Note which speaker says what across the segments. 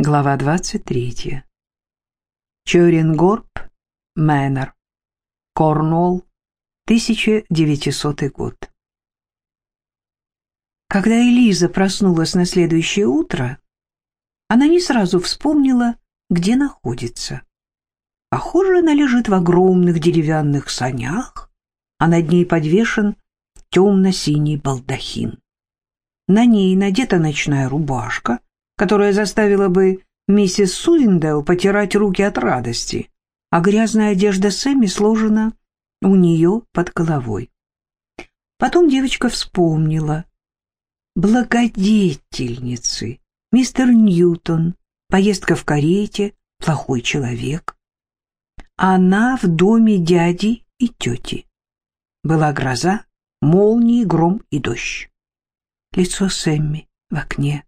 Speaker 1: Глава 23. Чорингорп, Мэннер, Корнуолл, 1900 год. Когда Элиза проснулась на следующее утро, она не сразу вспомнила, где находится. Похоже, она лежит в огромных деревянных санях, а над ней подвешен темно-синий балдахин. На ней надета ночная рубашка — которая заставила бы миссис Суиндел потирать руки от радости, а грязная одежда Сэмми сложена у нее под головой. Потом девочка вспомнила. Благодетельницы, мистер Ньютон, поездка в карете, плохой человек. Она в доме дяди и тети. Была гроза, молнии, гром и дождь. Лицо Сэмми в окне.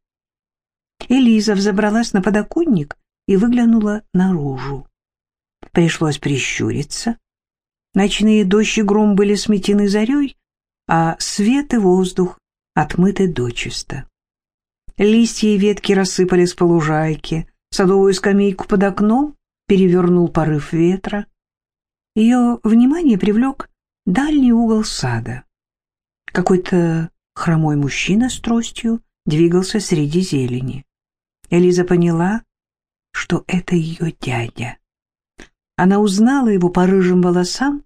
Speaker 1: Элиза взобралась на подоконник и выглянула наружу. Пришлось прищуриться. Ночные дождь и гром были сметены зарей, а свет и воздух отмыты дочисто. Листья и ветки рассыпались по лужайке, садовую скамейку под окном перевернул порыв ветра. Ее внимание привлек дальний угол сада. Какой-то хромой мужчина с тростью двигался среди зелени. Элиза поняла, что это ее дядя. Она узнала его по рыжим волосам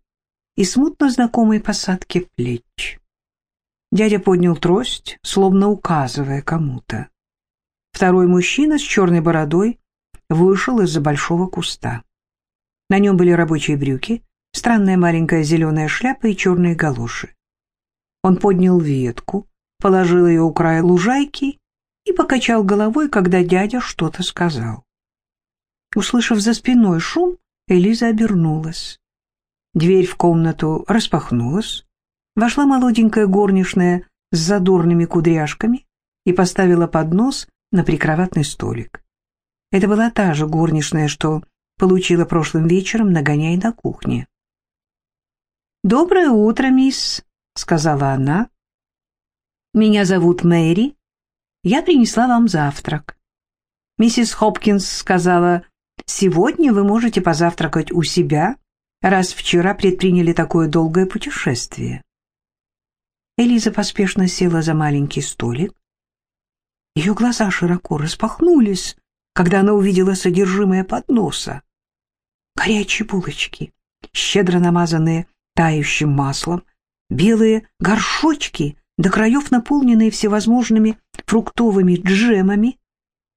Speaker 1: и смутно знакомой посадке плеч. Дядя поднял трость, словно указывая кому-то. Второй мужчина с черной бородой вышел из-за большого куста. На нем были рабочие брюки, странная маленькая зеленая шляпа и черные галоши. Он поднял ветку, положил ее у края лужайки и покачал головой, когда дядя что-то сказал. Услышав за спиной шум, Элиза обернулась. Дверь в комнату распахнулась, вошла молоденькая горничная с задорными кудряшками и поставила поднос на прикроватный столик. Это была та же горничная, что получила прошлым вечером, нагоняя на кухне. «Доброе утро, мисс», — сказала она. «Меня зовут Мэри, я принесла вам завтрак. Миссис Хопкинс сказала, сегодня вы можете позавтракать у себя, раз вчера предприняли такое долгое путешествие. Элиза поспешно села за маленький столик. Ее глаза широко распахнулись, когда она увидела содержимое подноса. Горячие булочки, щедро намазанные тающим маслом, белые горшочки до краев наполненные всевозможными фруктовыми джемами,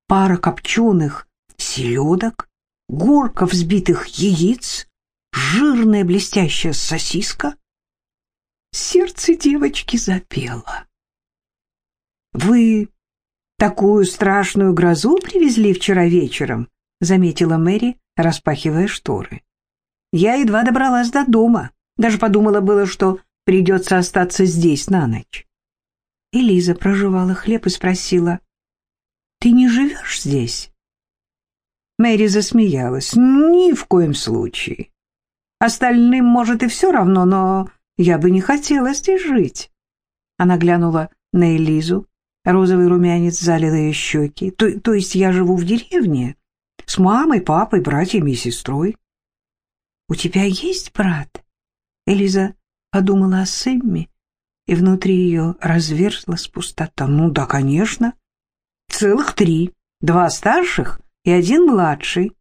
Speaker 1: пара копченых селедок, горка взбитых яиц, жирная блестящая сосиска. Сердце девочки запело. «Вы такую страшную грозу привезли вчера вечером», — заметила Мэри, распахивая шторы. «Я едва добралась до дома, даже подумала было, что придется остаться здесь на ночь». Элиза прожевала хлеб и спросила, «Ты не живешь здесь?» Мэри засмеялась. «Ни в коем случае. Остальным, может, и все равно, но я бы не хотела здесь жить». Она глянула на Элизу. Розовый румянец залил ее щеки. То, то есть я живу в деревне с мамой, папой, братьями и сестрой. «У тебя есть брат?» Элиза подумала о Сэмми и внутри ее разверзлась пустота. Ну да, конечно. Целых три. Два старших и один младший.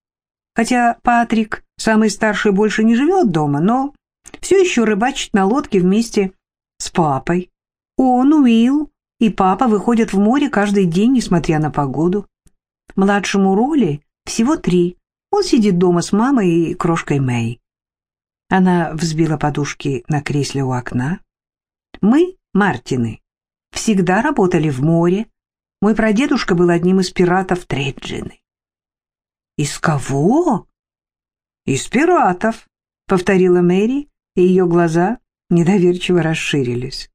Speaker 1: Хотя Патрик, самый старший, больше не живет дома, но все еще рыбачит на лодке вместе с папой. Он, Уилл и папа выходят в море каждый день, несмотря на погоду. Младшему Роли всего три. Он сидит дома с мамой и крошкой Мэй. Она взбила подушки на кресле у окна. Мы, Мартины, всегда работали в море. Мой прадедушка был одним из пиратов Треджины. «Из кого?» «Из пиратов», — повторила Мэри, и ее глаза недоверчиво расширились.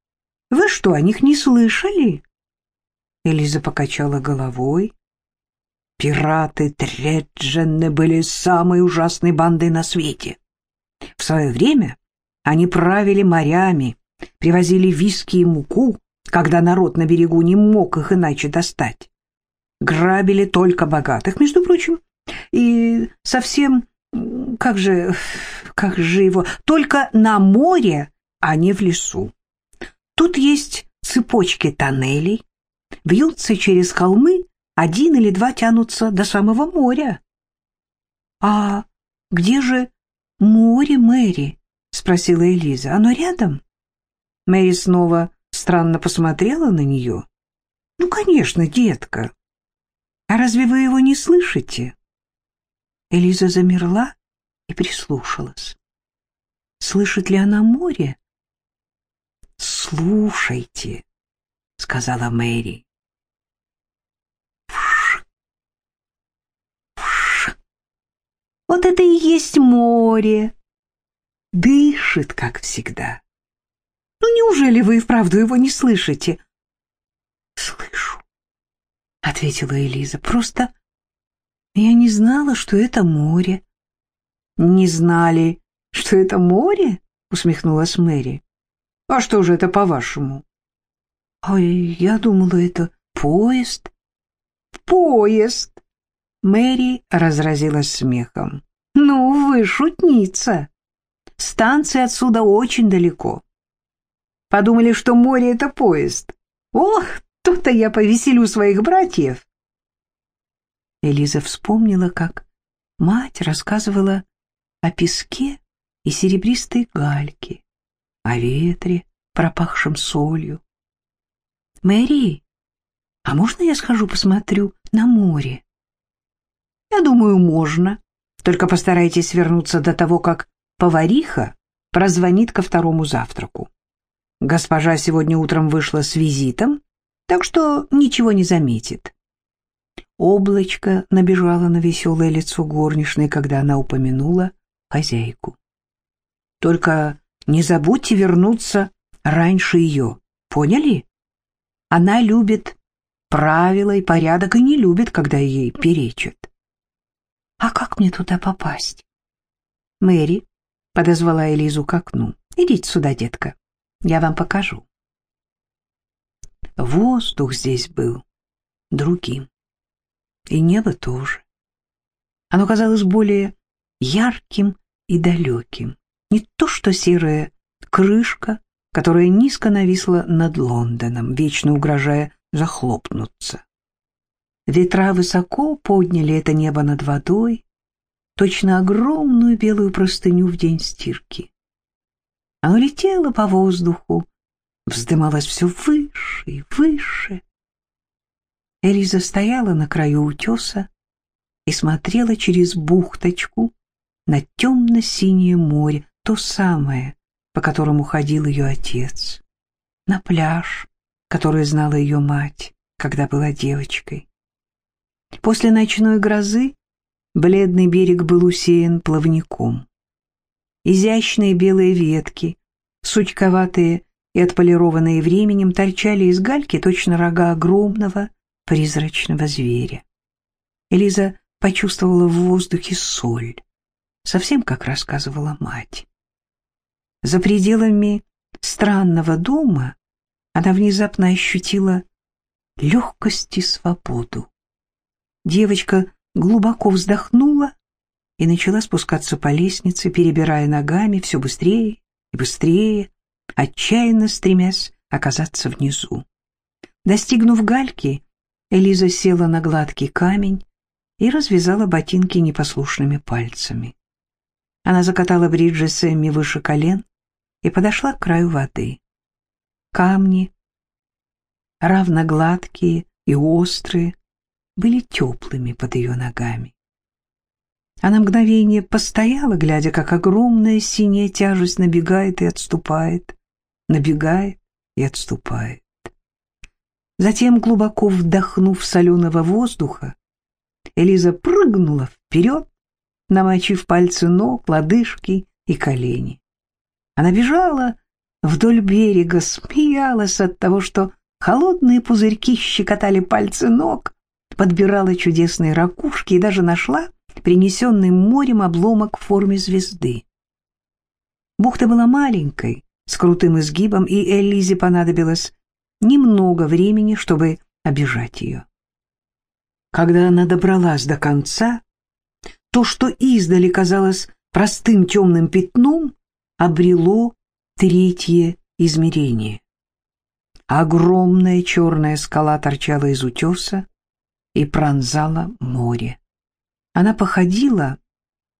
Speaker 1: «Вы что, о них не слышали?» Элиза покачала головой. Пираты Треджины были самой ужасной бандой на свете. В свое время они правили морями, привозили виски и муку, когда народ на берегу не мог их иначе достать. грабили только богатых, между прочим, и совсем, как же, как же его, только на море, а не в лесу. Тут есть цепочки тоннелей, вьются через холмы, один или два тянутся до самого моря. — А где же море, Мэри? — спросила Элиза. — Оно рядом? Мэри снова странно посмотрела на нее. — Ну, конечно, детка. А разве вы его не слышите? Элиза замерла и прислушалась. Слышит ли она море? «Слушайте», — сказала Мэри. Вш, вш. Вот это и есть море. Дышит, как всегда. Ну, неужели вы и вправду его не слышите? Слышу, — ответила Элиза. Просто я не знала, что это море. Не знали, что это море? Усмехнулась Мэри. А что же это, по-вашему? Ой, я думала, это поезд. Поезд! Мэри разразилась смехом. Ну, вы шутница. Станция отсюда очень далеко. Подумали, что море — это поезд. Ох, то-то я повеселю своих братьев. Элиза вспомнила, как мать рассказывала о песке и серебристой гальке, о ветре, пропахшем солью. «Мэри, а можно я схожу посмотрю на море?» «Я думаю, можно. Только постарайтесь вернуться до того, как повариха прозвонит ко второму завтраку. Госпожа сегодня утром вышла с визитом, так что ничего не заметит. Облачко набежало на веселое лицо горничной, когда она упомянула хозяйку. «Только не забудьте вернуться раньше ее, поняли? Она любит правила и порядок и не любит, когда ей перечат». «А как мне туда попасть?» «Мэри», — подозвала Элизу к окну, — «идите сюда, детка, я вам покажу». Воздух здесь был другим. И небо тоже. Оно казалось более ярким и далеким. Не то что серая крышка, которая низко нависла над Лондоном, вечно угрожая захлопнуться. Ветра высоко подняли это небо над водой, точно огромную белую простыню в день стирки. Оно летело по воздуху, вздымалось все выше и выше. Элиза стояла на краю утеса и смотрела через бухточку на темно-синее море, то самое, по которому ходил ее отец, на пляж, который знала ее мать, когда была девочкой. После ночной грозы бледный берег был усеян плавником. Изящные белые ветки, сучковатые и отполированные временем, торчали из гальки точно рога огромного призрачного зверя. Элиза почувствовала в воздухе соль, совсем как рассказывала мать. За пределами странного дома она внезапно ощутила легкость и свободу. Девочка глубоко вздохнула и начала спускаться по лестнице, перебирая ногами все быстрее и быстрее, отчаянно стремясь оказаться внизу. Достигнув гальки, Элиза села на гладкий камень и развязала ботинки непослушными пальцами. Она закатала бриджи Сэмми выше колен и подошла к краю воды. Камни, равногладкие и острые, были теплыми под ее ногами. Она мгновение постояла, глядя, как огромная синяя тяжесть набегает и отступает, набегает и отступает. Затем, глубоко вдохнув соленого воздуха, Элиза прыгнула вперед, намочив пальцы ног, лодыжки и колени. Она бежала вдоль берега, смеялась от того, что холодные пузырьки щекотали пальцы ног, подбирала чудесные ракушки и даже нашла принесенный морем обломок в форме звезды. Бухта была маленькой, с крутым изгибом, и Элизе понадобилось немного времени, чтобы обижать ее. Когда она добралась до конца, то, что издали казалось простым темным пятном, обрело третье измерение. Огромная черная скала торчала из утеса и пронзала море. Она походила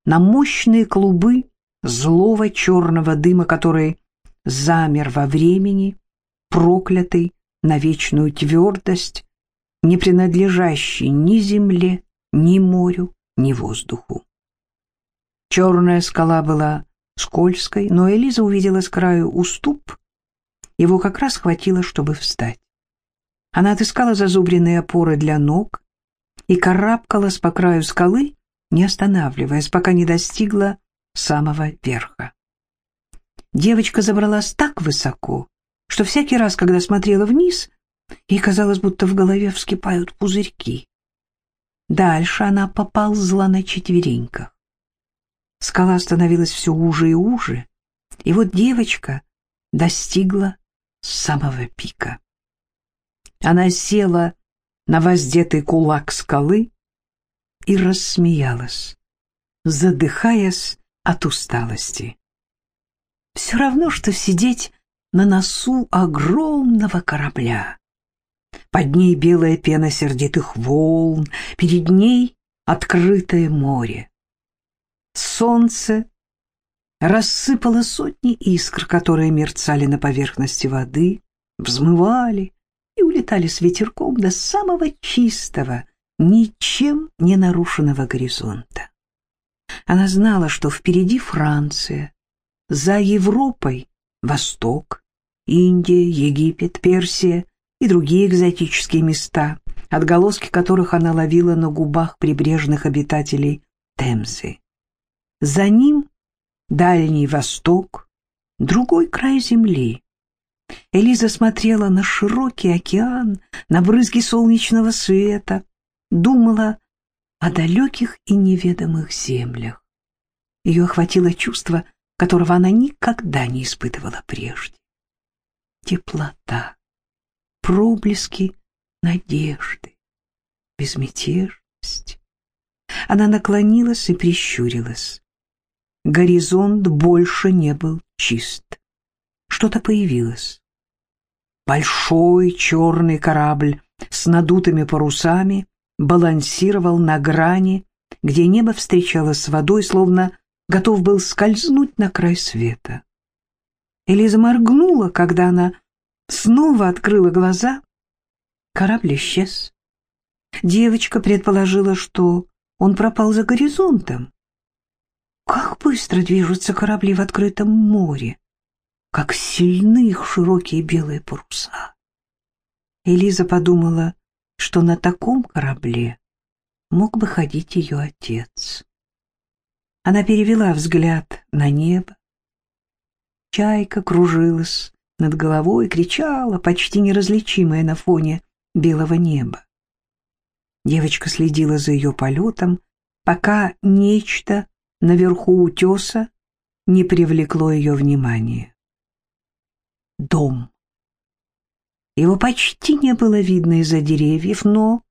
Speaker 1: на мощные клубы злого черного дыма, который замер во времени, проклятый на вечную твердость, не принадлежащий ни земле, ни морю, ни воздуху. Черная скала была скользкой, но Элиза увидела с краю уступ. Его как раз хватило, чтобы встать. Она отыскала зазубренные опоры для ног и карабкалась по краю скалы, не останавливаясь, пока не достигла самого верха. Девочка забралась так высоко, что всякий раз, когда смотрела вниз, ей казалось, будто в голове вскипают пузырьки. Дальше она поползла на четвереньках. Скала становилась все уже и уже, и вот девочка достигла самого пика. Она села на воздетый кулак скалы и рассмеялась, задыхаясь от усталости. Все равно, что сидеть на носу огромного корабля. Под ней белая пена сердитых волн, перед ней открытое море. Солнце рассыпало сотни искр, которые мерцали на поверхности воды, взмывали и улетали с ветерком до самого чистого, ничем не нарушенного горизонта. Она знала, что впереди Франция, за Европой Восток, Индия, Египет, Персия и другие экзотические места, отголоски которых она ловила на губах прибрежных обитателей Темзы. За ним Дальний Восток, другой край земли. Элиза смотрела на широкий океан, на брызги солнечного света, думала о далеких и неведомых землях. Ее охватило чувство, которого она никогда не испытывала прежде. Теплота, проблески надежды, безмятежность. Она наклонилась и прищурилась. Горизонт больше не был чист. Что-то появилось. Большой черный корабль с надутыми парусами балансировал на грани, где небо встречалось с водой, словно готов был скользнуть на край света. Элиза моргнула, когда она снова открыла глаза. Корабль исчез. Девочка предположила, что он пропал за горизонтом. Как быстро движутся корабли в открытом море! Как сильны их широкие белые паруса! Элиза подумала, что на таком корабле мог бы ходить ее отец. Она перевела взгляд на небо. Чайка кружилась над головой, кричала, почти неразличимая на фоне белого неба. Девочка следила за ее полетом, пока нечто наверху утеса не привлекло ее внимание. Дом. Его почти не было видно из-за деревьев, но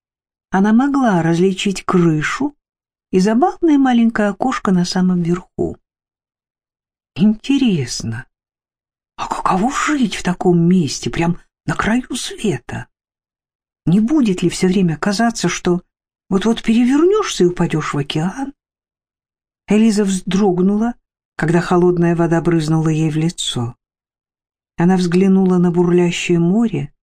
Speaker 1: она могла различить крышу и забавное маленькое окошко на самом верху. Интересно, а каково жить в таком месте, прям на краю света? Не будет ли все время казаться, что вот-вот перевернешься и упадешь в океан? Элиза вздрогнула, когда холодная вода брызнула ей в лицо. Она взглянула на бурлящее море.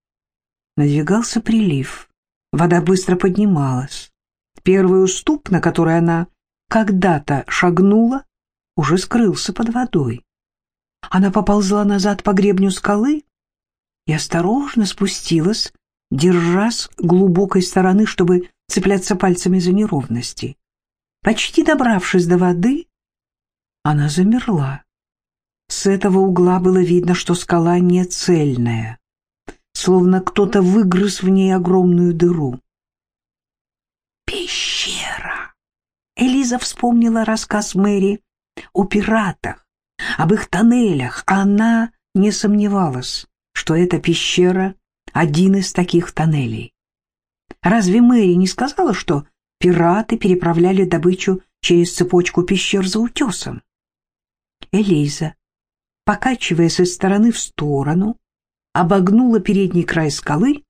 Speaker 1: Надвигался прилив. Вода быстро поднималась. Первый уступ, на который она когда-то шагнула, уже скрылся под водой. Она поползла назад по гребню скалы и осторожно спустилась, держась глубокой стороны, чтобы цепляться пальцами за неровности. Почти добравшись до воды, она замерла. С этого угла было видно, что скала не цельная, словно кто-то выгрыз в ней огромную дыру. «Пещера!» Элиза вспомнила рассказ Мэри о пиратах, об их тоннелях. Она не сомневалась, что эта пещера — один из таких тоннелей. Разве Мэри не сказала, что пираты переправляли добычу через цепочку пещер за утесом? Элиза, покачиваясь из стороны в сторону, обогнула передний край скалы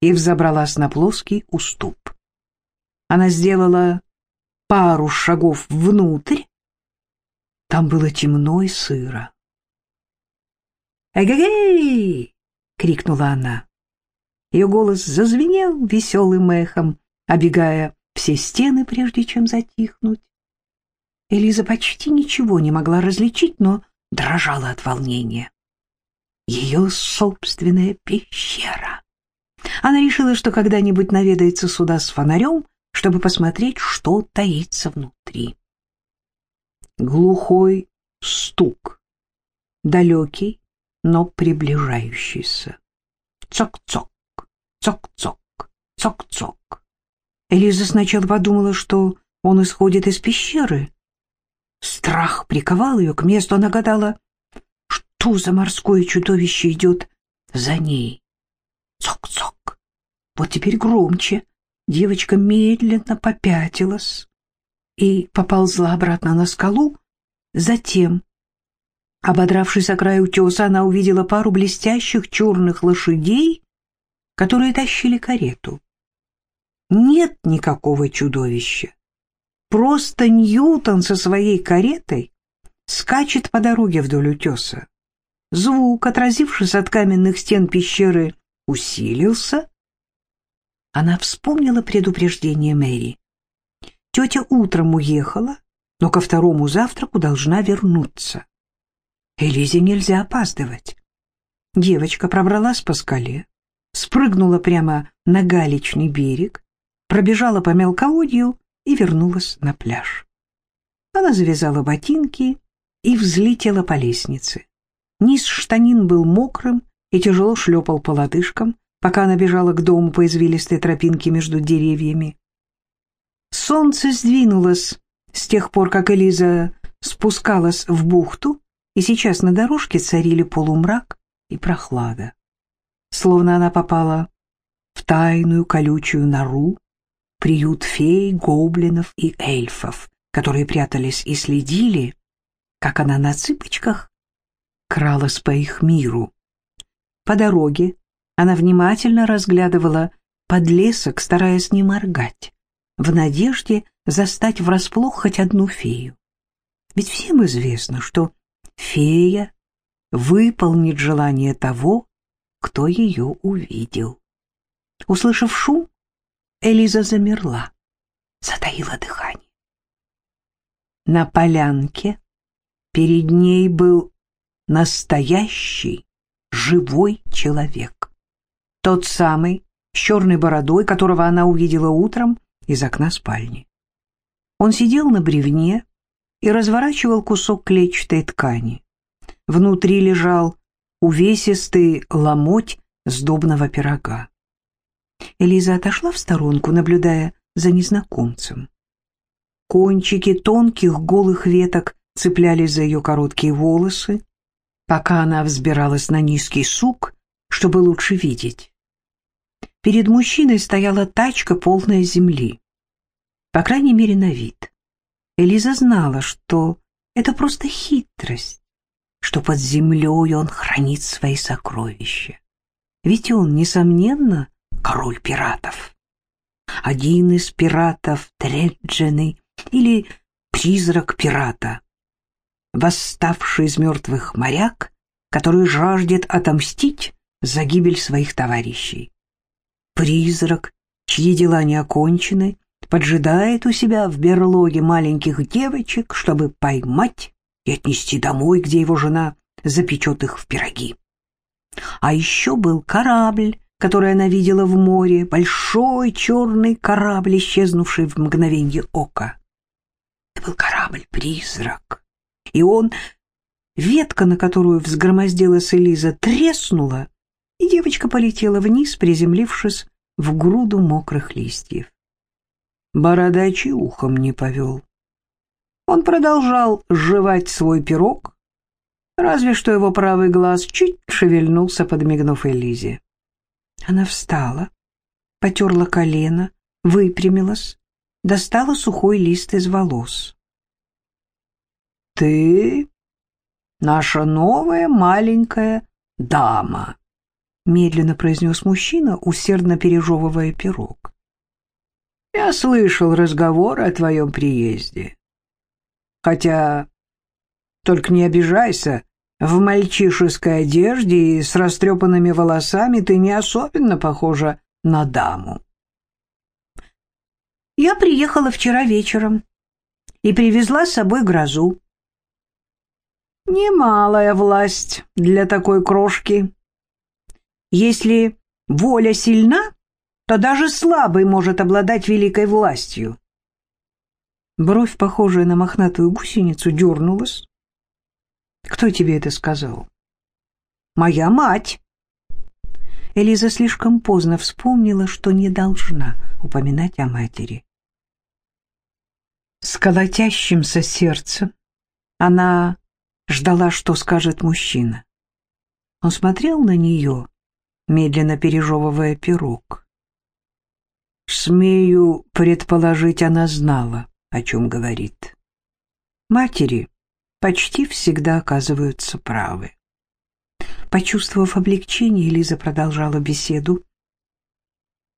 Speaker 1: и взобралась на плоский уступ. Она сделала пару шагов внутрь. Там было темно и сыро. «Эгегей!» — крикнула она. Ее голос зазвенел веселым эхом, обегая все стены, прежде чем затихнуть. Элиза почти ничего не могла различить, но дрожала от волнения. Ее собственная пещера. Она решила, что когда-нибудь наведается сюда с фонарем, чтобы посмотреть, что таится внутри. Глухой стук, далекий, но приближающийся. Цок-цок, цок-цок, цок-цок. Элиза сначала подумала, что он исходит из пещеры. Страх приковал ее к месту, она гадала, что за морское чудовище идет за ней. Цок-цок. Вот теперь громче. Девочка медленно попятилась и поползла обратно на скалу. Затем, ободравшись о край утеса, она увидела пару блестящих черных лошадей, которые тащили карету. Нет никакого чудовища. Просто Ньютон со своей каретой скачет по дороге вдоль утеса. Звук, отразившись от каменных стен пещеры, усилился, она вспомнила предупреждение Мэри. Тетя утром уехала, но ко второму завтраку должна вернуться. Элизе нельзя опаздывать. Девочка пробралась по скале, спрыгнула прямо на галечный берег, пробежала по мелководью и вернулась на пляж. Она завязала ботинки и взлетела по лестнице. Низ штанин был мокрым и тяжело шлепал по лодыжкам пока она бежала к дому по извилистой тропинке между деревьями. Солнце сдвинулось с тех пор, как Элиза спускалась в бухту, и сейчас на дорожке царили полумрак и прохлада. Словно она попала в тайную колючую нору, приют фей, гоблинов и эльфов, которые прятались и следили, как она на цыпочках кралась по их миру. По дороге она внимательно разглядывала подлесок, стараясь не моргать, в надежде застать врасплох хоть одну фею. Ведь всем известно, что фея выполнит желание того, кто ее увидел. Услышав шум, Элиза замерла, затаила дыхание. На полянке перед ней был настоящий живой человек. Тот самый, с черной бородой, которого она увидела утром из окна спальни. Он сидел на бревне и разворачивал кусок клетчатой ткани. Внутри лежал увесистый ломоть сдобного пирога. Элиза отошла в сторонку, наблюдая за незнакомцем. Кончики тонких голых веток цеплялись за ее короткие волосы, пока она взбиралась на низкий сук, чтобы лучше видеть. Перед мужчиной стояла тачка, полная земли. По крайней мере, на вид. Элиза знала, что это просто хитрость, что под землей он хранит свои сокровища. Ведь он, несомненно, король пиратов. Один из пиратов Треджены или призрак пирата, восставший из мертвых моряк, который жаждет отомстить за гибель своих товарищей. Призрак, чьи дела не окончены, поджидает у себя в берлоге маленьких девочек, чтобы поймать и отнести домой, где его жена запечет их в пироги. А еще был корабль, который она видела в море, большой черный корабль, исчезнувший в мгновенье ока. Это был корабль-призрак, и он... Ветка, на которую взгромоздилась Элиза, треснула, и девочка полетела вниз, приземлившись в груду мокрых листьев. Бородач и ухом не повел. Он продолжал жевать свой пирог, разве что его правый глаз чуть шевельнулся, подмигнув Элизе. Она встала, потерла колено, выпрямилась, достала сухой лист из волос.
Speaker 2: «Ты наша новая маленькая дама», — медленно произнес мужчина, усердно пережевывая пирог. «Я слышал разговоры о твоем приезде. Хотя, только не обижайся, в мальчишеской одежде и с растрепанными волосами ты не особенно похожа на даму.
Speaker 1: Я приехала вчера вечером и привезла с собой грозу.
Speaker 2: Немалая власть для такой крошки.
Speaker 1: Если воля сильна, то даже слабый может обладать великой властью. Бровь, похожая на мохнатую гусеницу, дернулась. «Кто тебе это сказал?»
Speaker 2: «Моя мать!»
Speaker 1: Элиза слишком поздно вспомнила, что не должна упоминать о матери. С колотящимся сердцем она ждала, что скажет мужчина. Он смотрел на нее, медленно пережевывая пирог. Смею предположить, она знала, о чем говорит. Матери почти всегда оказываются правы. Почувствовав облегчение, Лиза продолжала беседу.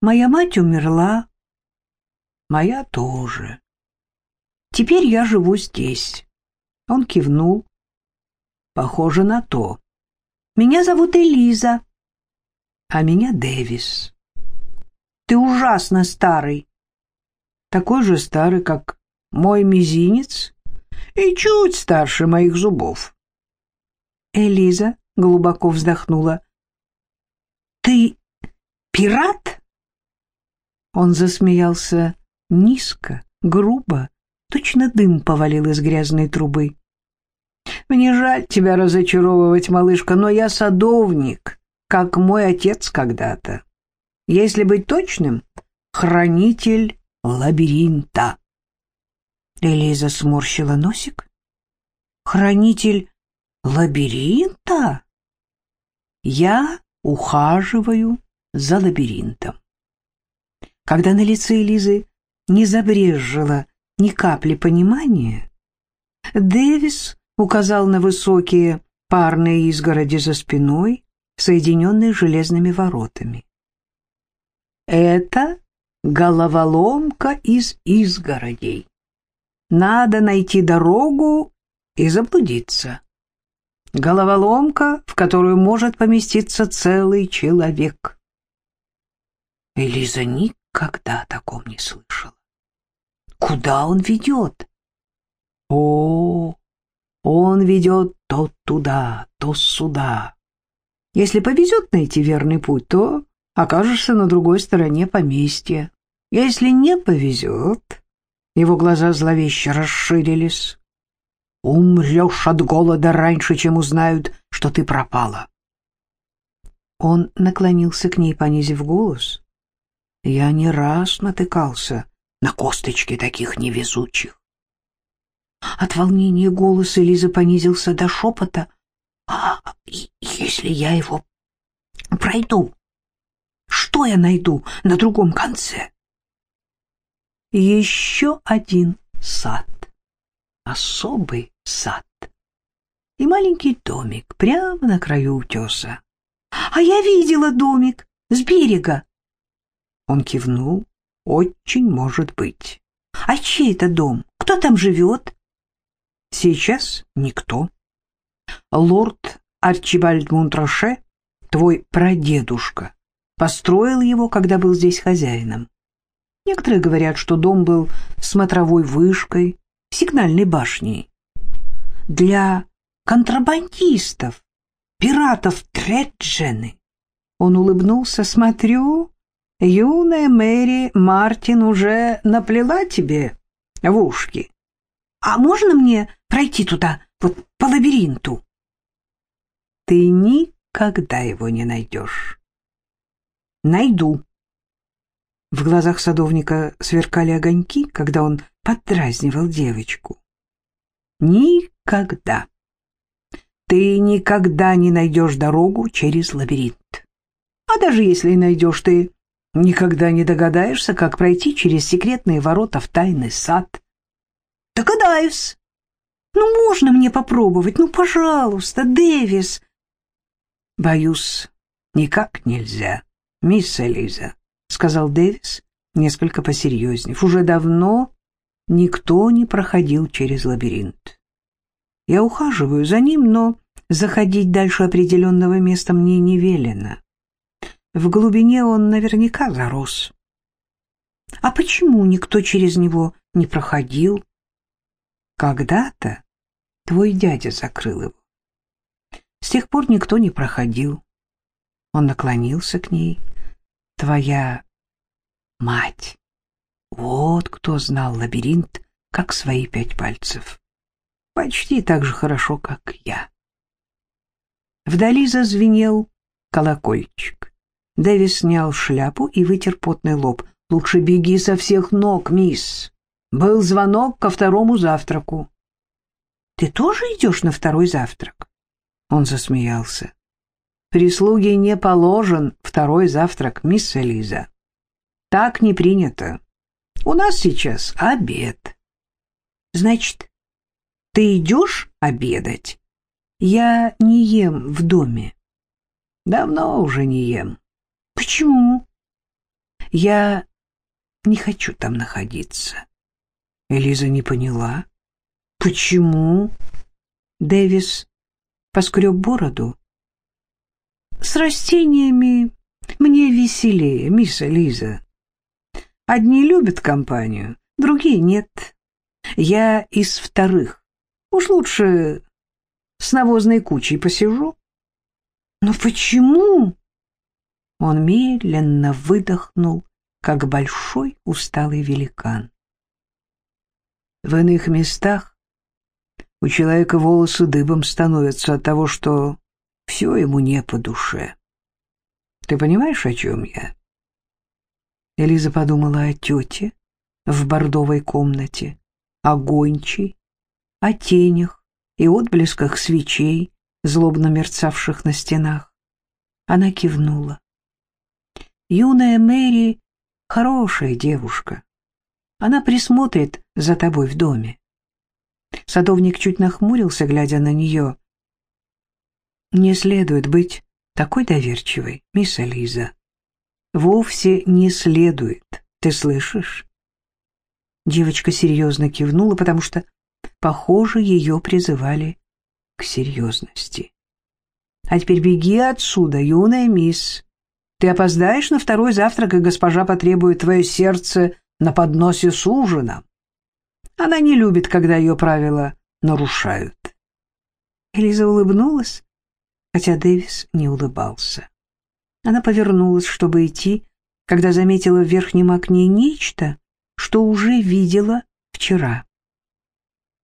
Speaker 1: «Моя мать умерла. Моя тоже. Теперь я живу здесь». Он кивнул. «Похоже на то. Меня зовут Элиза, а меня Дэвис. Ты ужасно старый. Такой же старый, как мой мизинец и чуть старше моих зубов». Элиза глубоко вздохнула. «Ты пират?» Он засмеялся низко, грубо, точно дым повалил из грязной трубы. «Мне жаль тебя разочаровывать, малышка, но я садовник, как мой отец когда-то. Если быть точным, хранитель лабиринта». Элиза сморщила носик. «Хранитель лабиринта?» Я ухаживаю за лабиринтом. Когда на лице Элизы не забрежило ни капли понимания, Дэвис указал на высокие парные изгороди за спиной, соединенные железными воротами. Это головоломка из изгородей. Надо найти дорогу и заблудиться. Головоломка, в которую может поместиться целый человек. Элиза никогда о таком не слышала. Куда он ведет? О, он ведет то туда, то сюда. Если повезет найти верный путь, то окажешься на другой стороне поместья. Если не повезет, его глаза зловеще расширились. Умрешь от голода раньше, чем узнают, что ты пропала. Он наклонился к ней, понизив голос. Я не раз натыкался на косточки таких невезучих. От волнения голос Элизы понизился до шепота. «А если я его пройду, что я найду на другом конце?» Еще один сад, особый сад и маленький домик прямо на краю утеса. «А я видела домик с берега!» Он кивнул. «Очень может быть. А чей это дом? Кто там живет?» «Сейчас никто. Лорд Арчибальд Монтроше, твой прадедушка, построил его, когда был здесь хозяином. Некоторые говорят, что дом был смотровой вышкой, сигнальной башней для контрабандистов, пиратов Треджены. Он улыбнулся, смотрю, юная Мэри Мартин уже наплела тебе в ушки. А можно мне пройти туда, вот по лабиринту? Ты никогда его не найдешь. Найду. В глазах садовника сверкали огоньки, когда он поддразнивал девочку. Никогда. Ты никогда не найдешь дорогу через лабиринт. А даже если найдешь, ты Никогда не догадаешься, как пройти через секретные ворота в тайный сад.
Speaker 2: Догадаюсь. Ну, можно мне попробовать? Ну, пожалуйста, Дэвис.
Speaker 1: Боюсь, никак нельзя, мисс Элиза, сказал Дэвис, несколько посерьезнее. Уже давно никто не проходил через лабиринт. Я ухаживаю за ним, но заходить дальше определенного места мне не велено. В глубине он наверняка зарос.
Speaker 2: А почему никто через него не проходил?
Speaker 1: Когда-то твой дядя закрыл его. С тех пор никто не проходил. Он наклонился к ней. Твоя мать. Вот кто знал лабиринт, как свои пять пальцев. Почти так же хорошо, как я. Вдали зазвенел колокольчик. Дэвис снял шляпу и вытер потный лоб. «Лучше беги со всех ног, мисс. Был звонок ко второму завтраку».
Speaker 2: «Ты тоже идешь на второй завтрак?»
Speaker 1: Он засмеялся. «Прислуге не положен второй завтрак, мисс Элиза. Так не принято. У нас сейчас обед».
Speaker 2: «Значит, ты идешь обедать?»
Speaker 1: «Я не ем в доме. Давно уже не ем.
Speaker 2: Почему?
Speaker 1: Я не хочу там находиться. Элиза не поняла.
Speaker 2: Почему?
Speaker 1: Дэвис поскреб бороду.
Speaker 2: С растениями мне веселее, мисс Элиза. Одни любят компанию, другие нет. Я из вторых. Уж лучше с навозной кучей посижу. Но почему?
Speaker 1: Он медленно выдохнул, как большой усталый великан. В иных местах у человека волосы дыбом становятся от того, что все ему не по душе. Ты понимаешь, о чем я? Элиза подумала о тете в бордовой комнате, о гончей, о тенях и отблесках свечей, злобно мерцавших на стенах. Она кивнула. Юная Мэри — хорошая девушка. Она присмотрит за тобой в доме. Садовник чуть нахмурился, глядя на нее. Не следует быть такой доверчивой, мисс Элиза. Вовсе не следует, ты слышишь? Девочка серьезно кивнула, потому что, похоже, ее призывали к серьезности. А теперь беги отсюда, юная мисс. Ты опоздаешь на второй завтрак, и госпожа потребует твое сердце на подносе с ужином. Она не любит, когда ее правила нарушают. Элиза улыбнулась, хотя Дэвис не улыбался. Она повернулась, чтобы идти, когда заметила в верхнем окне нечто, что уже видела вчера.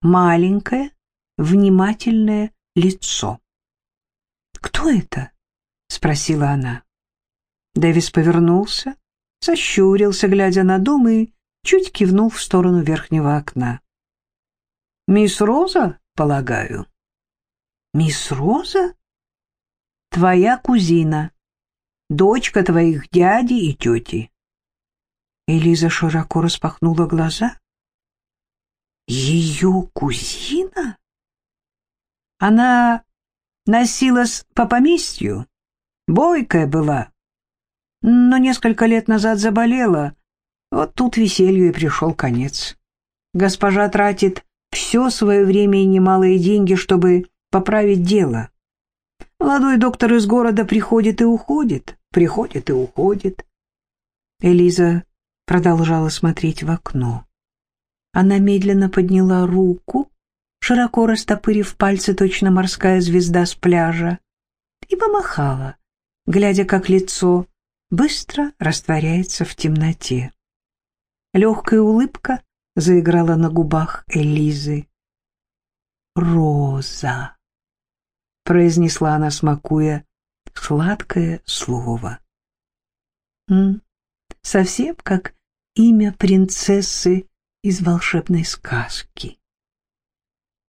Speaker 1: Маленькое, внимательное лицо. «Кто это?» — спросила она. Дэвис повернулся, сощурился, глядя на дом, и чуть кивнул в сторону верхнего окна. «Мисс Роза, полагаю?»
Speaker 2: «Мисс Роза?»
Speaker 1: «Твоя кузина, дочка твоих дяди и тети». Элиза широко распахнула глаза.
Speaker 2: «Ее кузина?»
Speaker 1: Она носилась по поместью, бойкая была, но несколько лет назад заболела. Вот тут веселью и пришел конец. Госпожа тратит все свое время и немалые деньги, чтобы поправить дело. Молодой доктор из города приходит и уходит, приходит и уходит. Элиза продолжала смотреть в окно. Она медленно подняла руку, широко растопырив пальцы, точно морская звезда с пляжа, и помахала, глядя, как лицо быстро растворяется в темноте. Легкая улыбка заиграла на губах Элизы. «Роза», — произнесла она, смакуя сладкое слово. Совсем как имя принцессы из волшебной сказки.